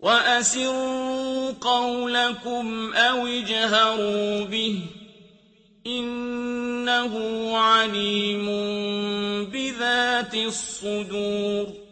وَأَسِرُّوا قَوْلَكُمْ أَوِ اجْهَرُوا بِهِ ۖ إِنَّهُ عَلِيمٌ بِذَاتِ الصُّدُورِ